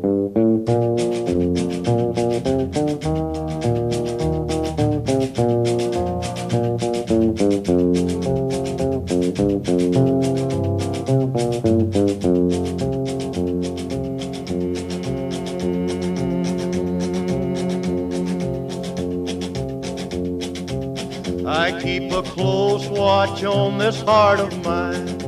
I keep a close watch on this heart of mine.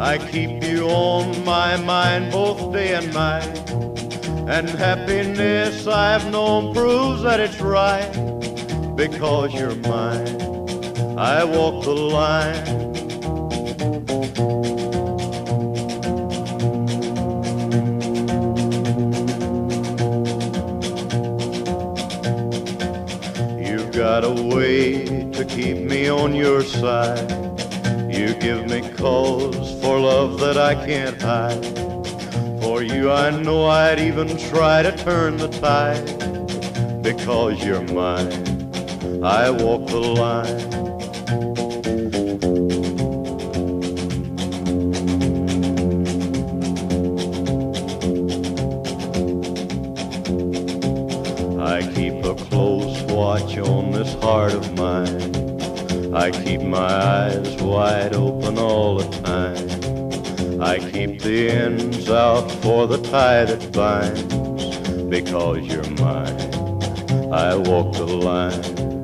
I keep you on my mind both day and night. And happiness I've known proves that it's right because you're mine. I walk the line. You've got a way to keep me on your side. You give me cause for love that I can't hide. For you, I know I'd even try to turn the tide. Because you're mine, I walk the line. I keep a close watch on this heart of mine. I keep my eyes wide open all the time. I keep the ends out for the tie that binds. Because you're mine, I walk the line.